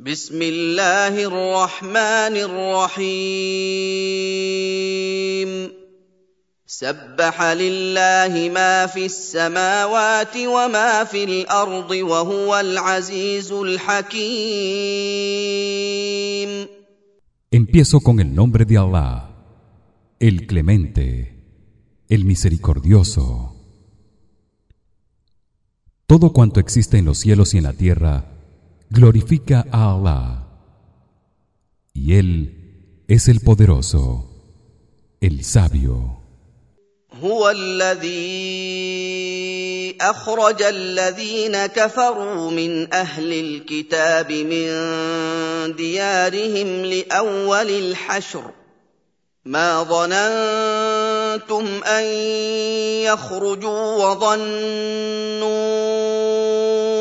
بسم الله الرحمن الرحيم سبح لله ما في السماوات وما في الارض وهو العزيز الحكيم Empiezo con el nombre de Allah, el Clemente, el Misericordioso. Todo cuanto existe en los cielos y en la tierra glorifica a Allah. Y él es el poderoso, el sabio. هو الذي اخرج الذين كفروا من اهل الكتاب من ديارهم لاول الحشر ما ظننتم ان يخرجوا وظنوا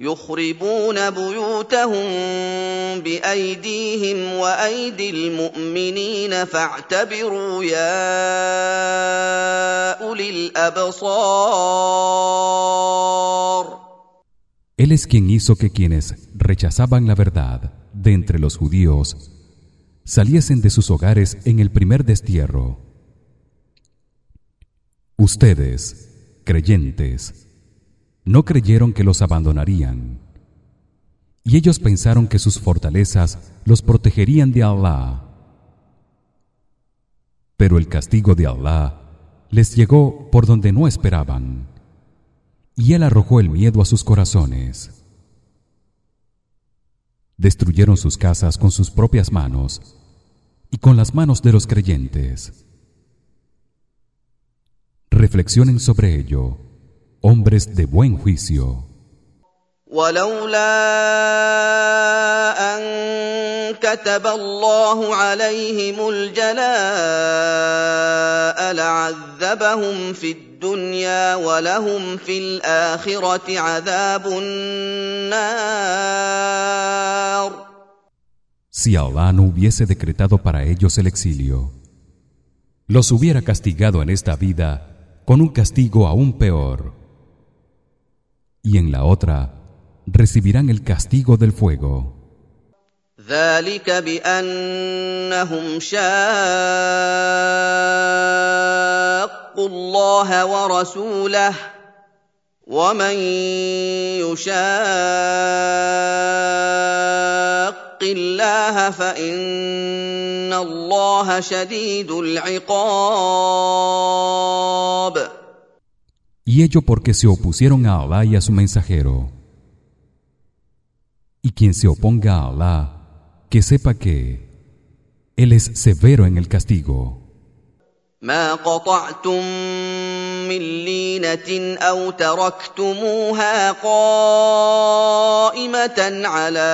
يخربون بيوتهم بايديهم وايدي المؤمنين فاعتبروا يا اولي الابصار Él es quien hizo que quienes rechazaban la verdad de entre los judíos saliesen de sus hogares en el primer destierro. Ustedes, creyentes, no creyeron que los abandonarían. Y ellos pensaron que sus fortalezas los protegerían de Allah. Pero el castigo de Allah les llegó por donde no esperaban. Y él arrojó el miedo a sus corazones. Destruyeron sus casas con sus propias manos y con las manos de los creyentes. Reflexionen sobre ello hombres de buen juicio. ولولا ان كتب الله عليهم الجلاء لعذبهم في الدنيا ولهم في الاخره عذاب النار Si Allah no hubiese decretado para ellos el exilio, los hubiera castigado en esta vida con un castigo aún peor. Y en la otra recibirán el castigo del fuego. ذلك بانهم شاقوا الله ورسوله ومن يشاق الله فان الله شديد العقاب Y ello porque se opusieron a Allah y a su mensajero. Y quien se oponga a Allah, que sepa que él es severo en el castigo. ما قطعتم من لينه او تركتموها قائمه على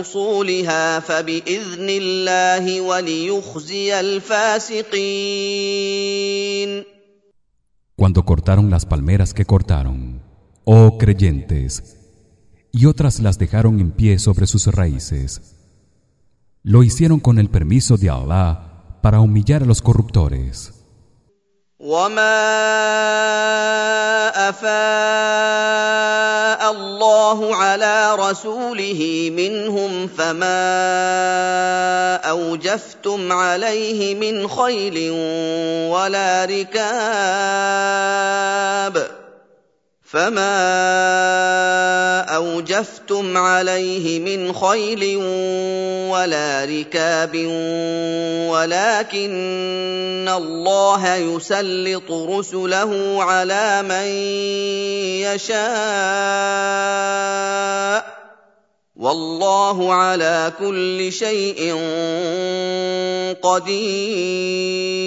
اصولها فباذن الله وليخزي الفاسقين cuando cortaron las palmeras que cortaron, oh creyentes, y otras las dejaron en pie sobre sus raíces, lo hicieron con el permiso de Allah para humillar a los corruptores. وما افاء الله على رسوله منهم فما اوجفتم عليه من خيل ولا ركاب فما اوجفتم عليه من خيل ولا ركاب ولكن الله يسلط رسله على من يشاء والله على كل شيء قدير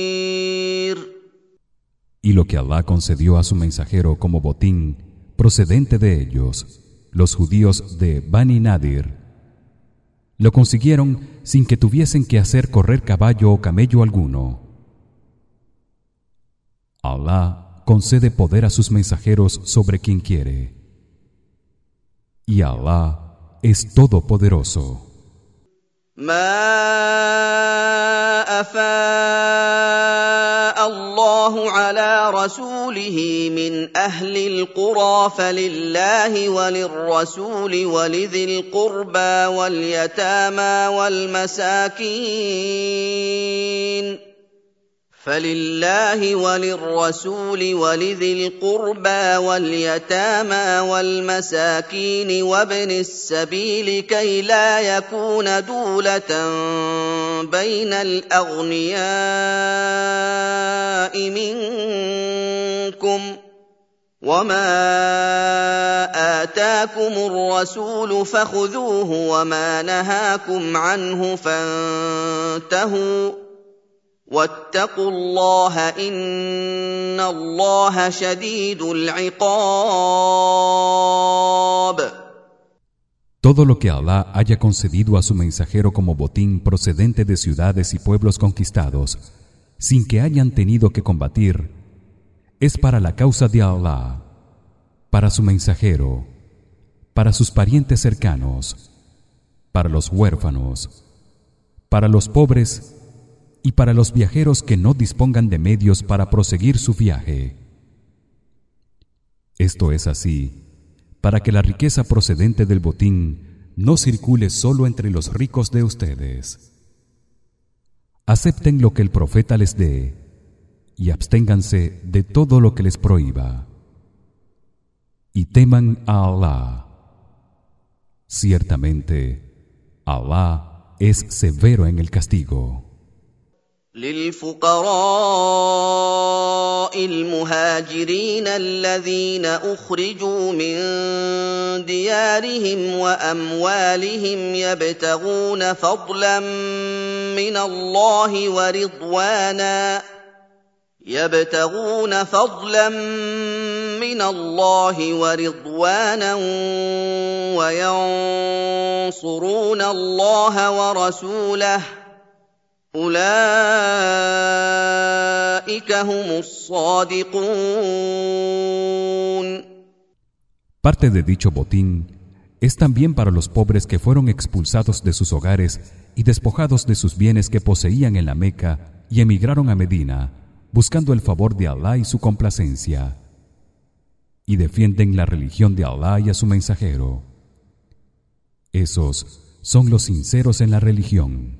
Y lo que Allah concedió a su mensajero como botín procedente de ellos, los judíos de Bani Nadir, lo consiguieron sin que tuviesen que hacer correr caballo o camello alguno. Allah concede poder a sus mensajeros sobre quien quiere. Y Allah es todopoderoso. الله على رسوله من أهل القرى فلله وللرسول ولذي القربى واليتامى والمساكين فلله وللرسول ولذي القربى واليتامى والمساكين وابن السبيل كي لا يكون دوله بين الاغنياء منكم وما اتاكم الرسول فخذوه وما نهاكم عنه فانتهوا واتقوا الله ان الله شديد العقاب Todo lo que Allah haya concedido a su mensajero como botín procedente de ciudades y pueblos conquistados, sin que hayan tenido que combatir, es para la causa de Allah, para su mensajero, para sus parientes cercanos, para los huérfanos, para los pobres y para los viajeros que no dispongan de medios para proseguir su viaje. Esto es así para que la riqueza procedente del botín no circule solo entre los ricos de ustedes. Acepten lo que el profeta les dé y absténganse de todo lo que les prohíba. Y teman a Allah. Ciertamente, Allah es severo en el castigo. للفقراء المهاجرين الذين أخرجوا من ديارهم وأموالهم يبتغون فضلا من الله ورضوانا يبتغون فضلا من الله ورضوانا وينصرون الله ورسوله Parte de dicho botín es también para los pobres que fueron expulsados de sus hogares y despojados de sus bienes que poseían en la Meca y emigraron a Medina buscando el favor de Allah y su complacencia. Y defienden la religión de Allah y a su mensajero. Esos son los sinceros en la religión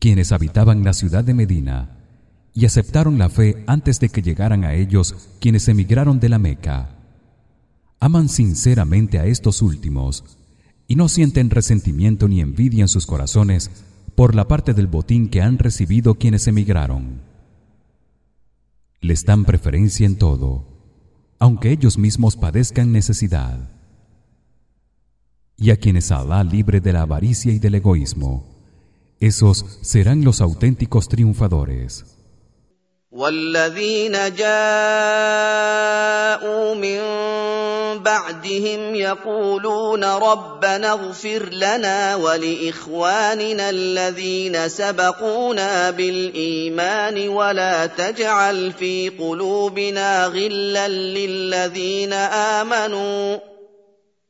quienes habitaban la ciudad de Medina y aceptaron la fe antes de que llegaran a ellos quienes emigraron de la Meca. Aman sinceramente a estos últimos y no sienten resentimiento ni envidia en sus corazones por la parte del botín que han recibido quienes emigraron. Les dan preferencia en todo aunque ellos mismos padezcan necesidad. Y a quienes Allah libre de la avaricia y del egoísmo esos serán los auténticos triunfadores والذين جاءوا من بعدهم يقولون ربنا اغفر لنا ولاخواننا الذين سبقونا بالايمان ولا تجعل في قلوبنا غلا للذين امنوا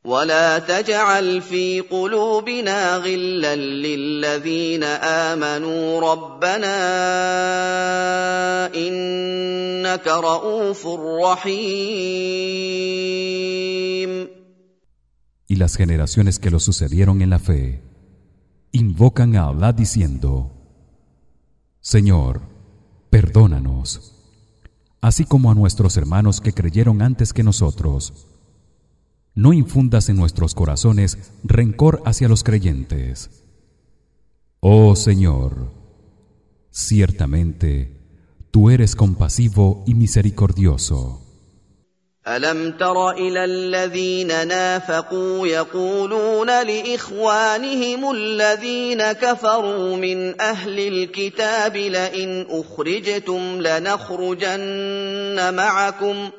ولا تجعل في قلوبنا غلا للذين امنوا ربنا انك رءوف رحيم Y las generaciones que lo sucedieron en la fe invocan a Allah diciendo Señor perdónanos así como a nuestros hermanos que creyeron antes que nosotros no infundas en nuestros corazones rencor hacia los creyentes oh señor ciertamente tú eres compasivo y misericordioso ألم تر إلى الذين نافقوا يقولون لإخوانهم الذين كفروا من أهل الكتاب لئن أخرجتم لنخرجن معكم ۖ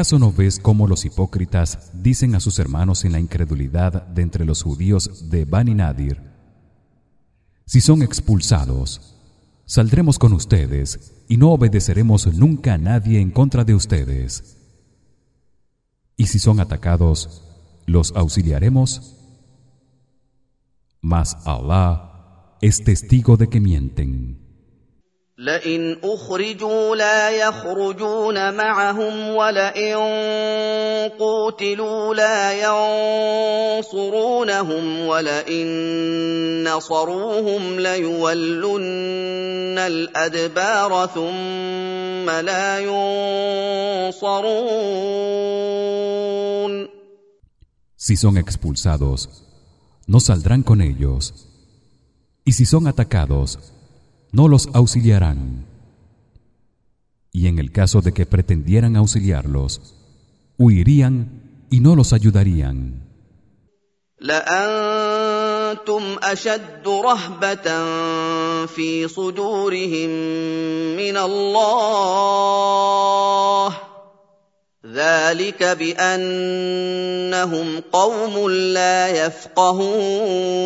¿Acaso no ves cómo los hipócritas dicen a sus hermanos en la incredulidad de entre los judíos de Bani Nadir Si son expulsados saldremos con ustedes y no obedeceremos nunca a nadie en contra de ustedes. Y si son atacados los auxiliaremos. Mas Allah es testigo de que mienten لئن أخرجوا لا يخرجون معهم ولئن قوتلوا لا ينصرونهم ولئن نصروهم ليولن الأدبار ثم لا ينصرون. Si son expulsados no saldrán con ellos y si son atacados no los auxiliarán y en el caso de que pretendieran auxiliarlos huirían y no los ayudarían لأنتم أشد رهبة في صدورهم من الله ذلك بأنهم قوم لا يفقهون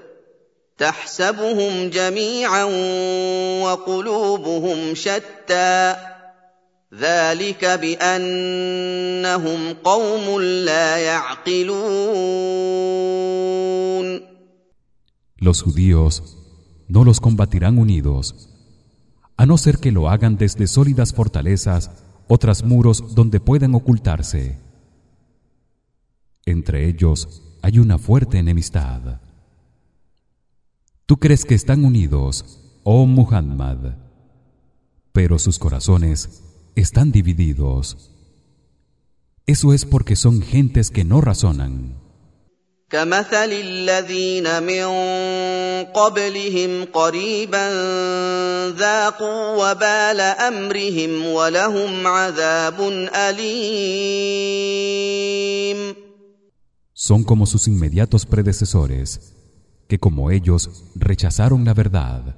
تحسبهم جميعا وقلوبهم شتى ذلك بانهم قوم لا يعقلون Los judíos no los combatirán unidos a no ser que lo hagan desde sólidas fortalezas o tras muros donde puedan ocultarse entre ellos hay una fuerte enemistad Tú crees que están unidos, oh Muhammad, pero sus corazones están divididos. Eso es porque son gentes que no razonan. كمثل الذين من قبلهم قريبا ذاقوا وبال امرهم ولهم عذاب اليم Son como sus inmediatos predecesores que como ellos rechazaron la verdad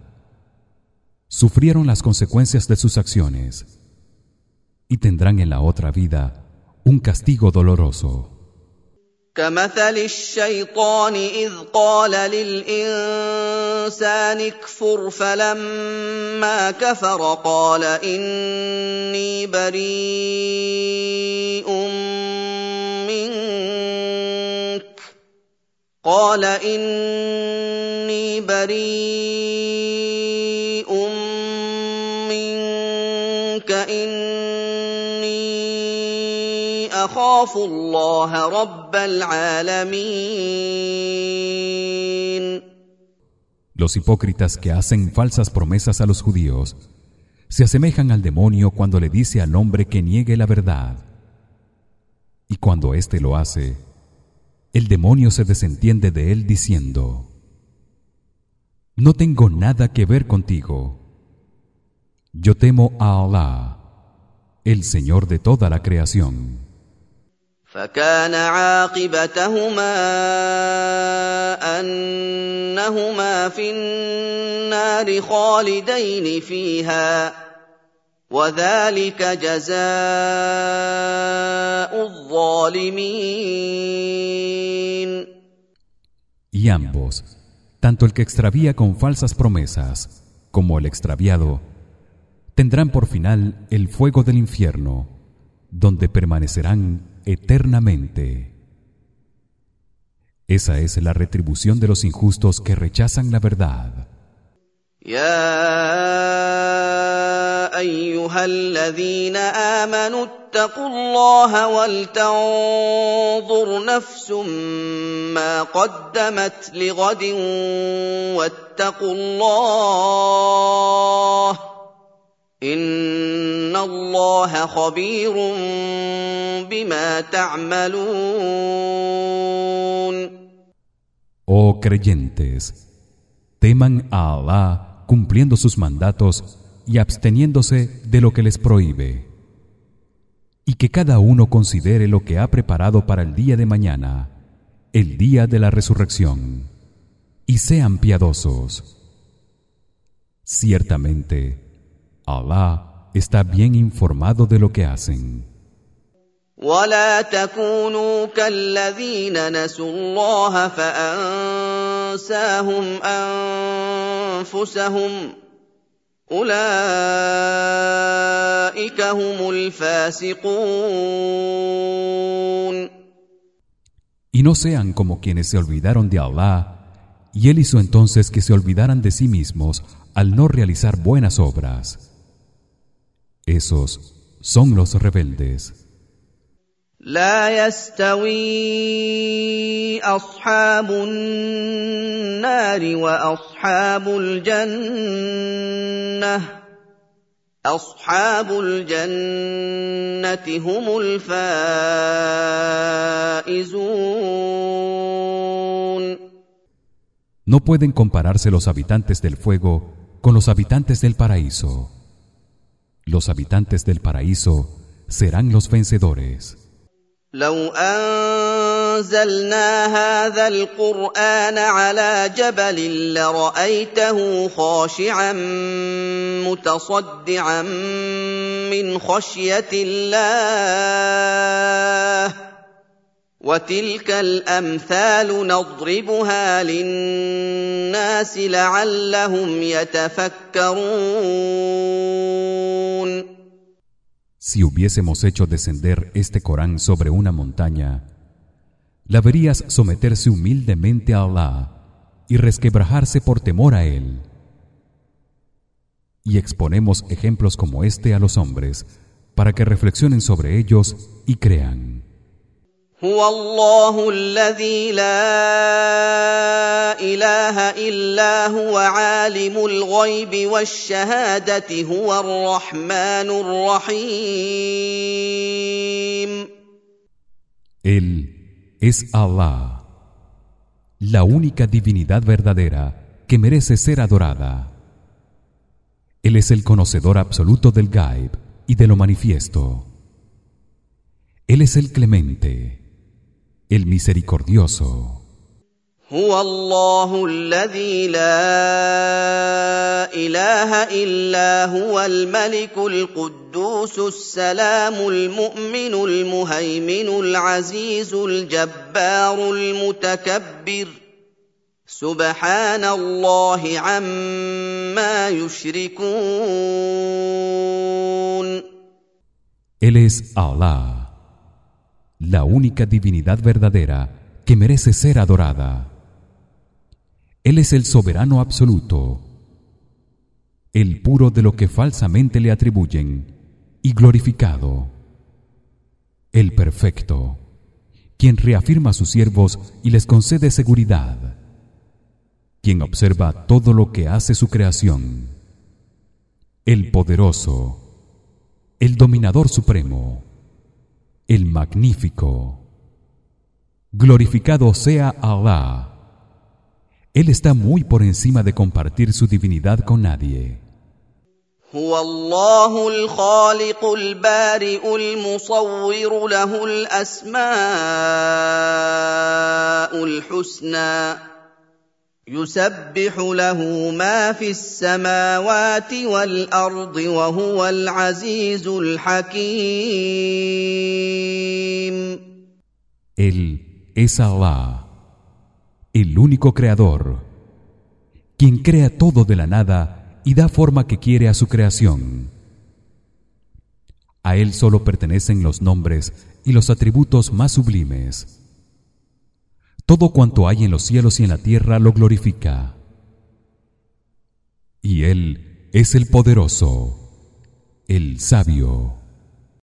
sufrieron las consecuencias de sus acciones y tendrán en la otra vida un castigo doloroso كمثل الشيطان اذ قال للانسان اكفر فلما كفر قال اني بريء قال اني بريء منك اني اخاف الله رب العالمين Los hipócritas que hacen falsas promesas a los judíos se asemejan al demonio cuando le dice al hombre que niegue la verdad. Y cuando éste lo hace, el demonio se desentiende de él diciendo: no tengo nada que ver contigo yo temo a Allah el señor de toda la creación فكان عاقبتهما انهما في النار خالدين فيها وذلك جزاء الظالمين Y ambos, tanto el que extravía con falsas promesas como el extraviado, tendrán por final el fuego del infierno, donde permanecerán eternamente. Esa es la retribución de los injustos que rechazan la verdad. يا ايها الذين امنوا اتقوا الله ولتنظر نفس ما قدمت لغد واتقوا الله ان الله خبير بما تعملون Oh creyentes, teman a Allah cumpliendo sus mandatos y absteniéndose de lo que les prohíbe. Y que cada uno considere lo que ha preparado para el día de mañana, el día de la resurrección, y sean piadosos. Ciertamente, Allah está bien informado de lo que hacen. ولا تكونوا كالذين نسوا الله فانساهم انفسهم اولئك هم الفاسقون Y no sean como quienes se olvidaron de Allah y él hizo entonces que se olvidaran de sí mismos al no realizar buenas obras. Esos son los rebeldes. لا يستوي اصحاب النار واصحاب الجنه اصحاب الجنه هم الفائزون No pueden compararse los habitantes del fuego con los habitantes del paraíso. Los habitantes del paraíso serán los vencedores. لو أنزلنا هذا القرآن على جبل لرأيته خاشعا متصدعا من خشية الله وتلك الأمثال نضربها للناس لعلهم يتفكرون Si hubiésemos hecho descender este Corán sobre una montaña, la verías someterse humildemente a Allah y resquebrajarse por temor a él. Y exponemos ejemplos como este a los hombres para que reflexionen sobre ellos y crean. هو الله الذي لا اله الا هو عالم الغيب والشهاده هو الرحمن الرحيم Él es Allah, la única divinidad verdadera que merece ser adorada. Él es el conocedor absoluto del Gaib y de lo manifiesto. Él es el clemente, el misericordioso. هو الله الذي لا اله الا هو الملك القدوس السلام المؤمن المهيمن العزيز الجبار المتكبر سبحان الله عما يشركون Él es Allah, la única divinidad verdadera que merece ser adorada. Él es el soberano absoluto, el puro de lo que falsamente le atribuyen y glorificado, el perfecto, quien reafirma a sus siervos y les concede seguridad, quien observa todo lo que hace su creación, el poderoso, el dominador supremo, el magnífico. Glorificado sea Allah. él está muy por encima de compartir su divinidad con nadie هو الله الخالق البارئ المصور له الاسماء الحسنى يسبح له ما في السماوات والارض وهو العزيز الحكيم Él es Allah, el único creador, quien crea todo de la nada y da forma que quiere a su creación. A él solo pertenecen los nombres y los atributos más sublimes. Todo cuanto hay en los cielos y en la tierra lo glorifica. Y él es el poderoso, el sabio.